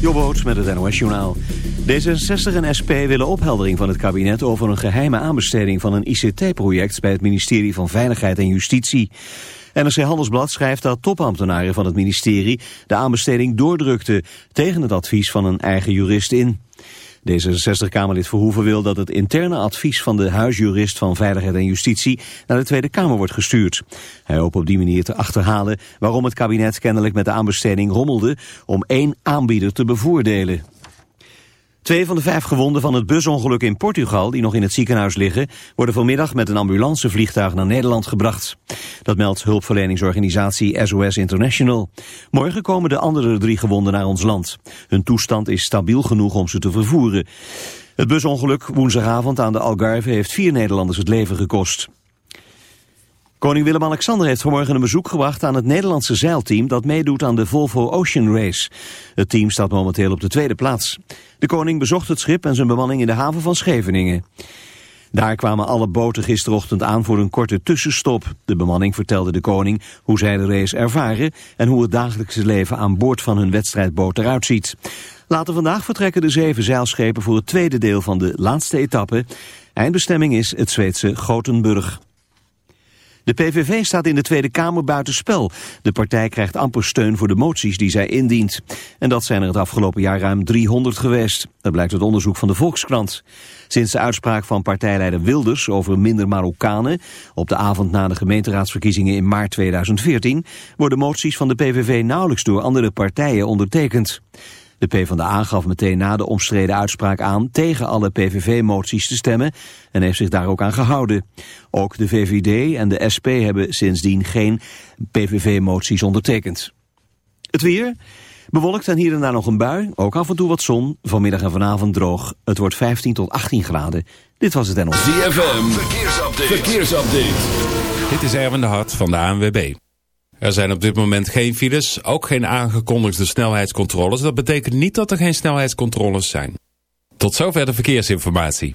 Jobboot met het NOS Journaal. D66 en SP willen opheldering van het kabinet over een geheime aanbesteding van een ICT-project bij het ministerie van Veiligheid en Justitie. NRC Handelsblad schrijft dat topambtenaren van het ministerie de aanbesteding doordrukten tegen het advies van een eigen jurist in. D66-Kamerlid Verhoeven wil dat het interne advies van de huisjurist van Veiligheid en Justitie naar de Tweede Kamer wordt gestuurd. Hij hoopt op die manier te achterhalen waarom het kabinet kennelijk met de aanbesteding rommelde om één aanbieder te bevoordelen. Twee van de vijf gewonden van het busongeluk in Portugal, die nog in het ziekenhuis liggen, worden vanmiddag met een ambulancevliegtuig naar Nederland gebracht. Dat meldt hulpverleningsorganisatie SOS International. Morgen komen de andere drie gewonden naar ons land. Hun toestand is stabiel genoeg om ze te vervoeren. Het busongeluk woensdagavond aan de Algarve heeft vier Nederlanders het leven gekost. Koning Willem-Alexander heeft vanmorgen een bezoek gebracht aan het Nederlandse zeilteam dat meedoet aan de Volvo Ocean Race. Het team staat momenteel op de tweede plaats. De koning bezocht het schip en zijn bemanning in de haven van Scheveningen. Daar kwamen alle boten gisterochtend aan voor een korte tussenstop. De bemanning vertelde de koning hoe zij de race ervaren en hoe het dagelijkse leven aan boord van hun wedstrijdboot eruit ziet. Later vandaag vertrekken de zeven zeilschepen voor het tweede deel van de laatste etappe. Eindbestemming is het Zweedse Gothenburg. De PVV staat in de Tweede Kamer buitenspel. De partij krijgt amper steun voor de moties die zij indient. En dat zijn er het afgelopen jaar ruim 300 geweest. Dat blijkt uit onderzoek van de Volkskrant. Sinds de uitspraak van partijleider Wilders over minder Marokkanen... op de avond na de gemeenteraadsverkiezingen in maart 2014... worden moties van de PVV nauwelijks door andere partijen ondertekend. De PvdA gaf meteen na de omstreden uitspraak aan tegen alle PVV-moties te stemmen en heeft zich daar ook aan gehouden. Ook de VVD en de SP hebben sindsdien geen PVV-moties ondertekend. Het weer... Bewolkt en hier en daar nog een bui, ook af en toe wat zon. Vanmiddag en vanavond droog. Het wordt 15 tot 18 graden. Dit was het NOS. ZFM, verkeersupdate. verkeersupdate. Dit is Erwin de Hart van de ANWB. Er zijn op dit moment geen files, ook geen aangekondigde snelheidscontroles. Dat betekent niet dat er geen snelheidscontroles zijn. Tot zover de verkeersinformatie.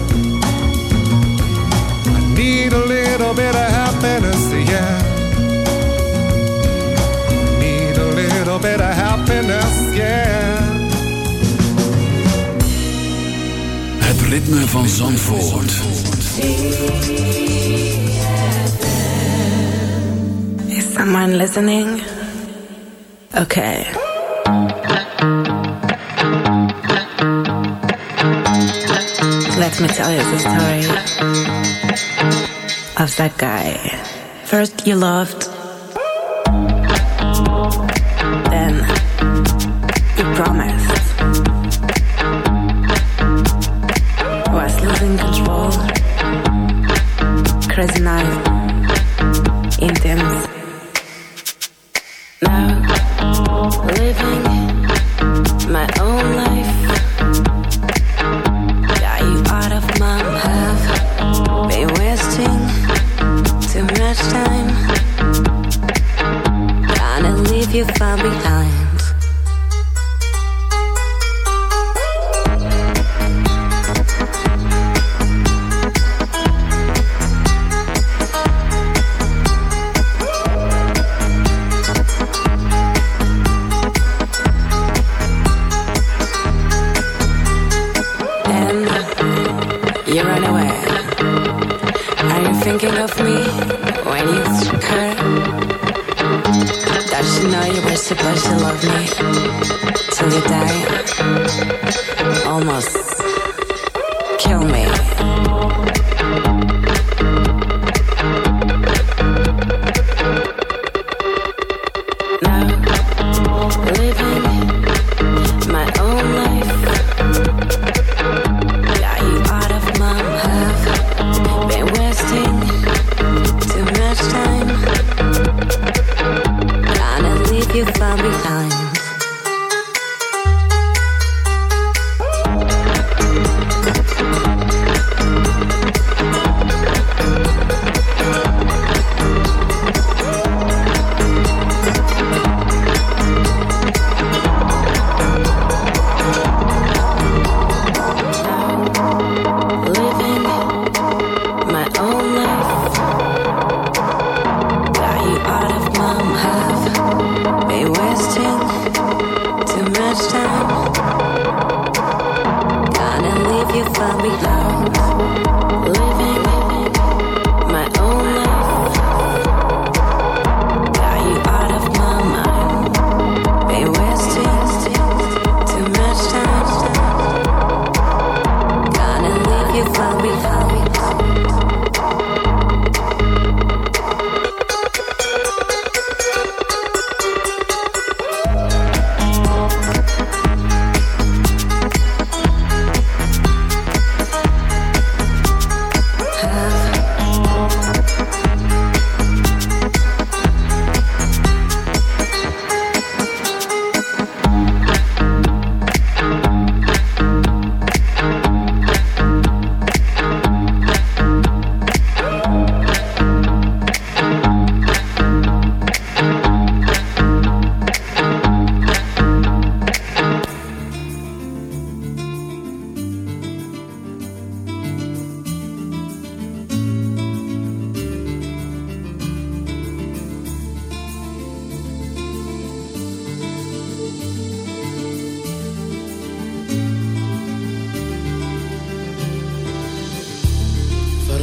need a little bit of happiness, yeah. Need a little bit of happiness, yeah. Het ritme van Zandvoort. Is someone listening? Okay. Let me tell you the story of that guy. First you loved, then you promised. Was losing control, crazy night, you far behind.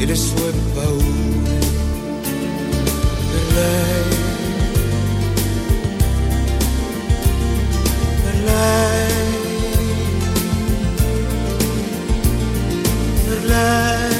e le sue paure per lei, per lei, per lei.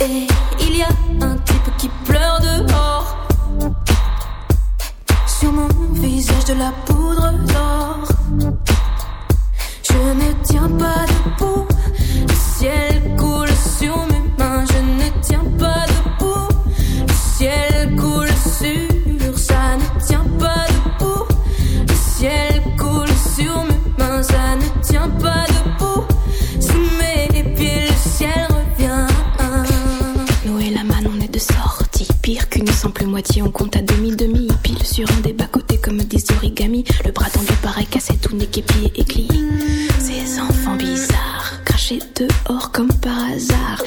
Et il y a un type qui pleure dehors. Sur mon visage de la poudre d'or. Je ne tiens pas debout. moitié, on compte à demi-demi. Pile sur un des bas-côtés comme des origamis. Le bras tendu pareil cassé, tout n'est et glié. Ces enfants bizarres, crachés dehors comme par hasard.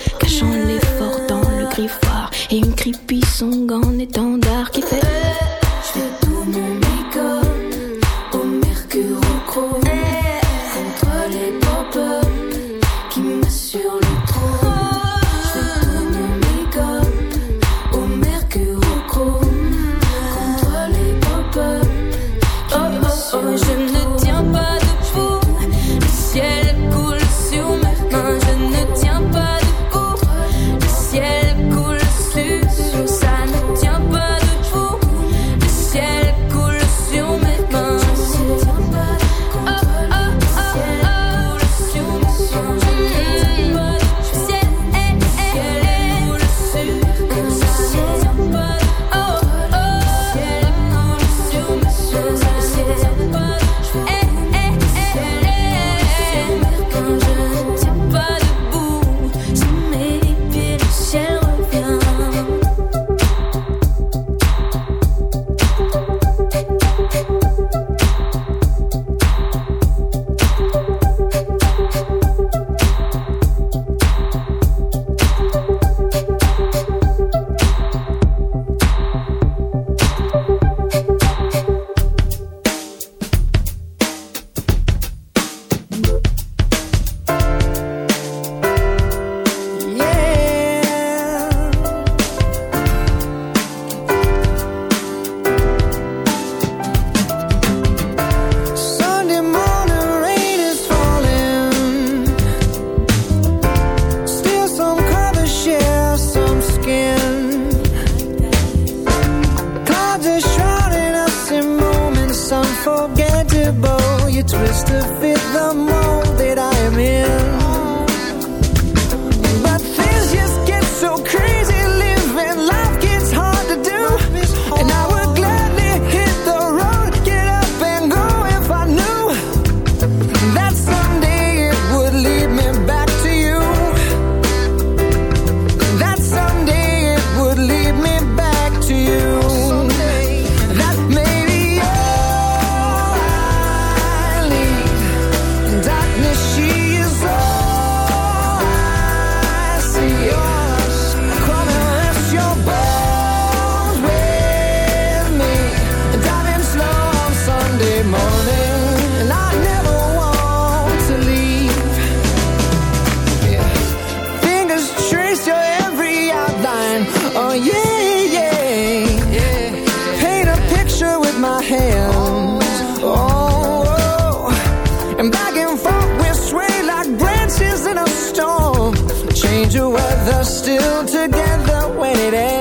together when it ends.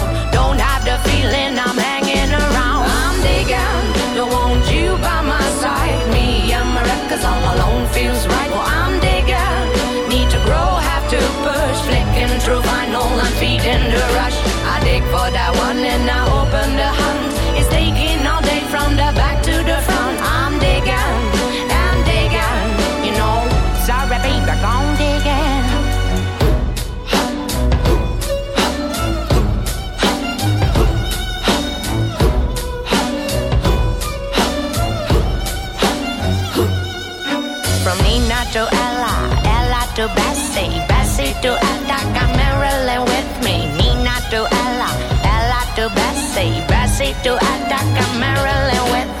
to Bessie, Bessie to Aretha, Marilyn with me, Nina to Ella, Ella to Bessie, Bessie to Aretha, Marilyn with me.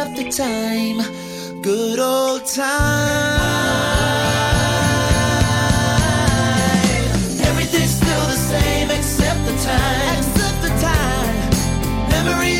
after time, good old time. Everything's still the same except the time. Except the time. Memories.